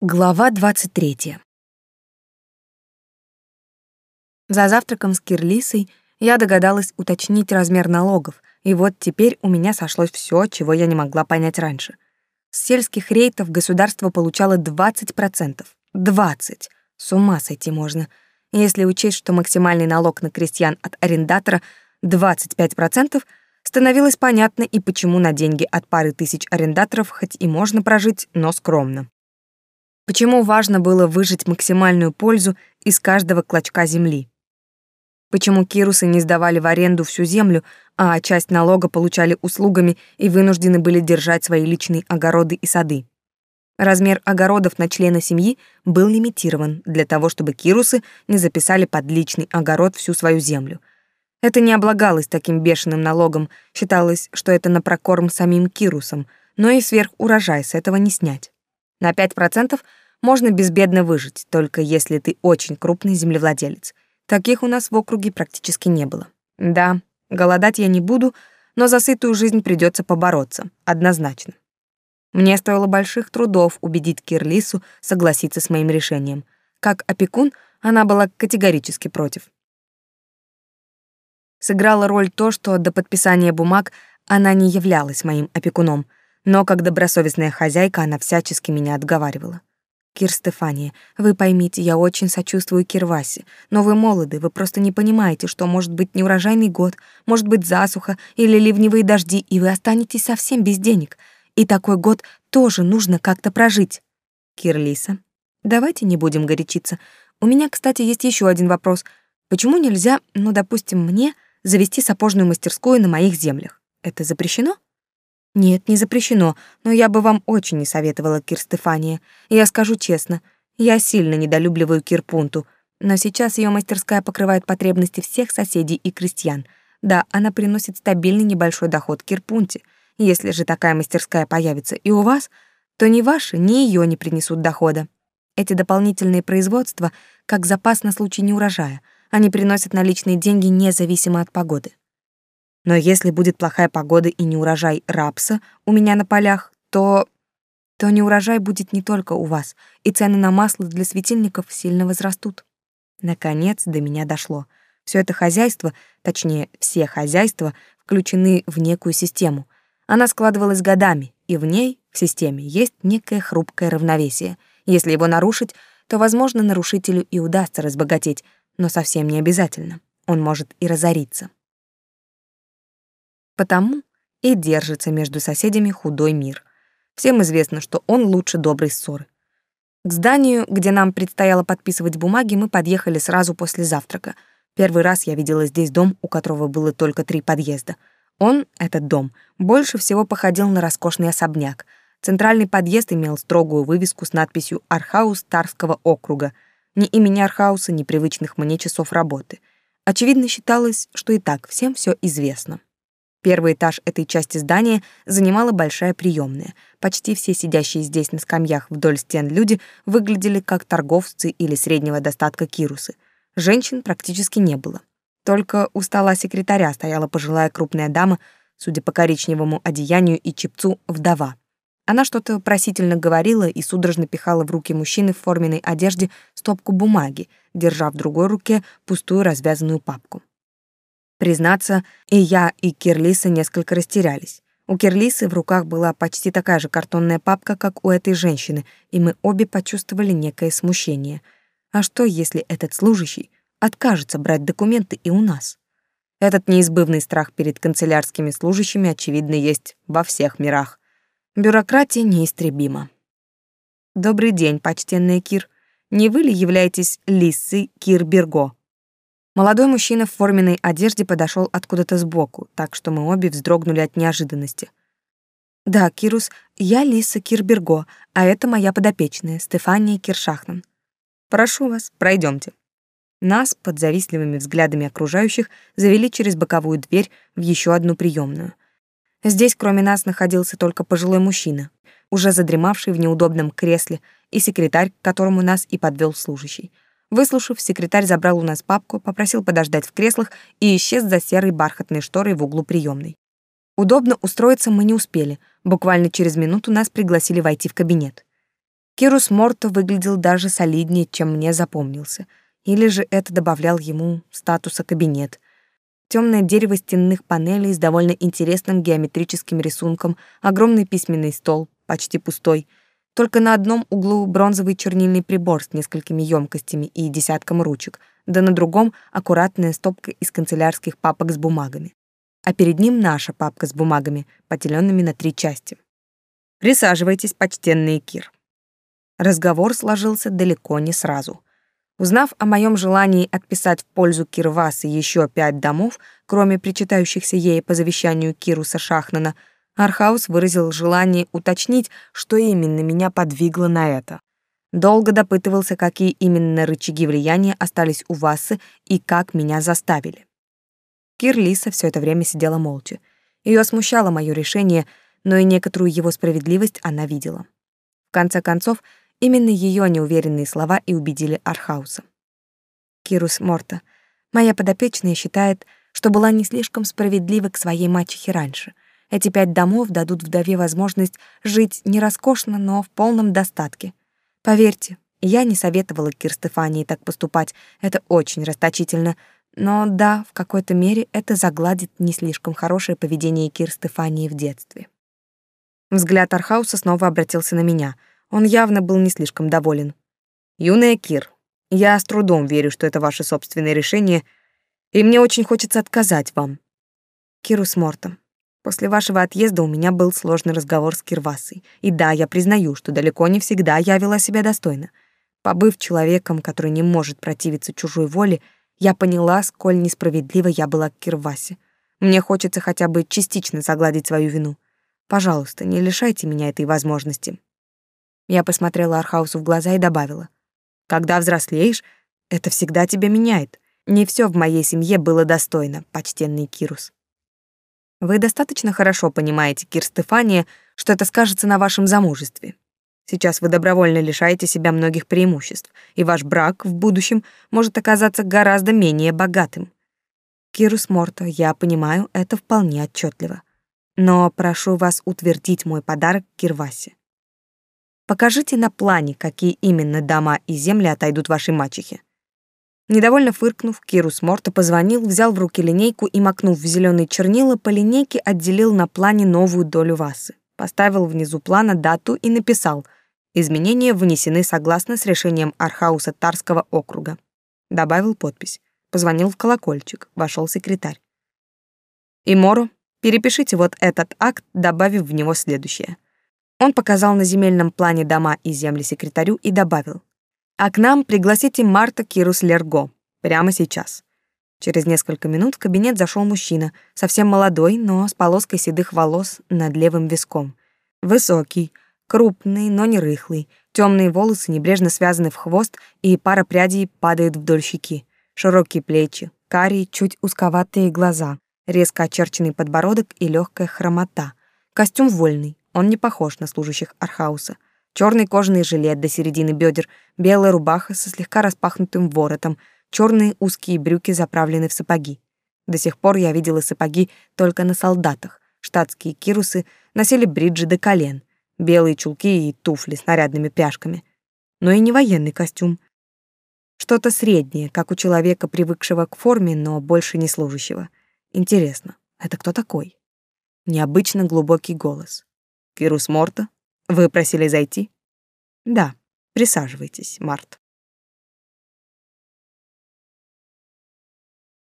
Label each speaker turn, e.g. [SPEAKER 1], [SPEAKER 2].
[SPEAKER 1] Глава 23. За завтраком с Кирлисой я догадалась уточнить размер налогов, и вот теперь у меня сошлось все, чего я не могла понять раньше. С сельских рейтов государство получало 20%. 20! С ума сойти можно. Если учесть, что максимальный налог на крестьян от арендатора 25%, становилось понятно и почему на деньги от пары тысяч арендаторов хоть и можно прожить, но скромно. Почему важно было выжать максимальную пользу из каждого клочка земли? Почему кирусы не сдавали в аренду всю землю, а часть налога получали услугами и вынуждены были держать свои личные огороды и сады? Размер огородов на члена семьи был лимитирован для того, чтобы кирусы не записали под личный огород всю свою землю. Это не облагалось таким бешеным налогом, считалось, что это на прокорм самим кирусам, но и сверх урожай с этого не снять. На 5% можно безбедно выжить, только если ты очень крупный землевладелец. Таких у нас в округе практически не было. Да, голодать я не буду, но за сытую жизнь придется побороться, однозначно. Мне стоило больших трудов убедить Кирлису согласиться с моим решением. Как опекун она была категорически против. Сыграла роль то, что до подписания бумаг она не являлась моим опекуном — но как добросовестная хозяйка она всячески меня отговаривала. Кир Стефания, вы поймите, я очень сочувствую Кирвасе, но вы молоды, вы просто не понимаете, что может быть неурожайный год, может быть засуха или ливневые дожди, и вы останетесь совсем без денег. И такой год тоже нужно как-то прожить. Кирлиса, давайте не будем горячиться. У меня, кстати, есть еще один вопрос. Почему нельзя, ну, допустим, мне завести сапожную мастерскую на моих землях? Это запрещено? Нет, не запрещено, но я бы вам очень не советовала, Кир Стефания. Я скажу честно, я сильно недолюбливаю Кирпунту, но сейчас ее мастерская покрывает потребности всех соседей и крестьян. Да, она приносит стабильный небольшой доход Кирпунте. Если же такая мастерская появится и у вас, то ни ваши, ни ее не принесут дохода. Эти дополнительные производства как запас на случай неурожая. Они приносят наличные деньги независимо от погоды. Но если будет плохая погода и неурожай рапса у меня на полях, то... то неурожай будет не только у вас, и цены на масло для светильников сильно возрастут. Наконец до меня дошло. Все это хозяйство, точнее, все хозяйства, включены в некую систему. Она складывалась годами, и в ней, в системе, есть некое хрупкое равновесие. Если его нарушить, то, возможно, нарушителю и удастся разбогатеть, но совсем не обязательно. Он может и разориться. Потому и держится между соседями худой мир. Всем известно, что он лучше доброй ссоры. К зданию, где нам предстояло подписывать бумаги, мы подъехали сразу после завтрака. Первый раз я видела здесь дом, у которого было только три подъезда. Он, этот дом, больше всего походил на роскошный особняк. Центральный подъезд имел строгую вывеску с надписью «Архаус Тарского округа». Ни имени Архауса, ни привычных мне часов работы. Очевидно считалось, что и так всем все известно. Первый этаж этой части здания занимала большая приемная. Почти все сидящие здесь на скамьях вдоль стен люди выглядели как торговцы или среднего достатка кирусы. Женщин практически не было. Только у стола секретаря стояла пожилая крупная дама, судя по коричневому одеянию и чепцу, вдова. Она что-то просительно говорила и судорожно пихала в руки мужчины в форменной одежде стопку бумаги, держа в другой руке пустую развязанную папку. Признаться, и я, и Кирлиса несколько растерялись. У Кирлисы в руках была почти такая же картонная папка, как у этой женщины, и мы обе почувствовали некое смущение. А что, если этот служащий откажется брать документы и у нас? Этот неизбывный страх перед канцелярскими служащими, очевидно, есть во всех мирах. Бюрократия неистребима. Добрый день, почтенный Кир. Не вы ли являетесь Лиссой Кир Берго? Молодой мужчина в форменной одежде подошел откуда-то сбоку, так что мы обе вздрогнули от неожиданности. «Да, Кирус, я Лиса Кирберго, а это моя подопечная, Стефания Киршахнан. Прошу вас, пройдемте». Нас, под завистливыми взглядами окружающих, завели через боковую дверь в еще одну приемную. Здесь, кроме нас, находился только пожилой мужчина, уже задремавший в неудобном кресле, и секретарь, к которому нас и подвел служащий — Выслушав, секретарь забрал у нас папку, попросил подождать в креслах и исчез за серой бархатной шторой в углу приемной. Удобно устроиться мы не успели. Буквально через минуту нас пригласили войти в кабинет. Кирус Морто выглядел даже солиднее, чем мне запомнился. Или же это добавлял ему статуса кабинет. Темное дерево стенных панелей с довольно интересным геометрическим рисунком, огромный письменный стол, почти пустой. Только на одном углу бронзовый чернильный прибор с несколькими емкостями и десятком ручек, да на другом аккуратная стопка из канцелярских папок с бумагами. А перед ним наша папка с бумагами, поделенными на три части. «Присаживайтесь, почтенный Кир», Разговор сложился далеко не сразу. Узнав о моем желании отписать в пользу Кирвасы еще пять домов, кроме причитающихся ей по завещанию Кируса Шахнана, Архаус выразил желание уточнить, что именно меня подвигло на это. Долго допытывался, какие именно рычаги влияния остались у Васы и как меня заставили. Кирлиса все это время сидела молча. Ее смущало мое решение, но и некоторую его справедливость она видела. В конце концов, Именно ее неуверенные слова и убедили Архауса. Кирус Морта, моя подопечная считает, что была не слишком справедлива к своей мачехе раньше. Эти пять домов дадут вдове возможность жить не роскошно, но в полном достатке. Поверьте, я не советовала Кир Стефании так поступать, это очень расточительно, но да, в какой-то мере это загладит не слишком хорошее поведение Кир Стефании в детстве. Взгляд Архауса снова обратился на меня — он явно был не слишком доволен. «Юная Кир, я с трудом верю, что это ваше собственное решение, и мне очень хочется отказать вам». Кирус Мортом. После вашего отъезда у меня был сложный разговор с Кирвасой. И да, я признаю, что далеко не всегда я вела себя достойно. Побыв человеком, который не может противиться чужой воле, я поняла, сколь несправедлива я была к Кирвасе. Мне хочется хотя бы частично загладить свою вину. Пожалуйста, не лишайте меня этой возможности. Я посмотрела Архаусу в глаза и добавила. «Когда взрослеешь, это всегда тебя меняет. Не все в моей семье было достойно, почтенный Кирус». Вы достаточно хорошо понимаете, Кир Стефания, что это скажется на вашем замужестве. Сейчас вы добровольно лишаете себя многих преимуществ, и ваш брак в будущем может оказаться гораздо менее богатым. Кирус Морто, я понимаю, это вполне отчетливо. Но прошу вас утвердить мой подарок Кирвасе. Покажите на плане, какие именно дома и земли отойдут вашей мачехе. Недовольно фыркнув, Кирус Морто позвонил, взял в руки линейку и, макнув в зеленые чернила, по линейке отделил на плане новую долю васы. Поставил внизу плана дату и написал «Изменения внесены согласно с решением Архауса Тарского округа». Добавил подпись. Позвонил в колокольчик. Вошел секретарь. «И Моро, перепишите вот этот акт, добавив в него следующее». Он показал на земельном плане дома и земли секретарю и добавил. «А к нам пригласите Марта Кирус Лерго. Прямо сейчас». Через несколько минут в кабинет зашел мужчина, совсем молодой, но с полоской седых волос над левым виском. Высокий, крупный, но не рыхлый. Темные волосы небрежно связаны в хвост, и пара прядей падает вдоль щеки. Широкие плечи, карие, чуть узковатые глаза, резко очерченный подбородок и легкая хромота. Костюм вольный, он не похож на служащих Архауса. Черный кожаный жилет до середины бедер, белая рубаха со слегка распахнутым воротом, черные узкие брюки заправлены в сапоги. До сих пор я видела сапоги только на солдатах. Штатские кирусы носили бриджи до колен, белые чулки и туфли с нарядными пряжками. Но и не военный костюм. Что-то среднее, как у человека, привыкшего к форме, но больше не служащего. Интересно, это кто такой? Необычно глубокий голос. Кирус Морта, вы просили зайти? Да, присаживайтесь, Март.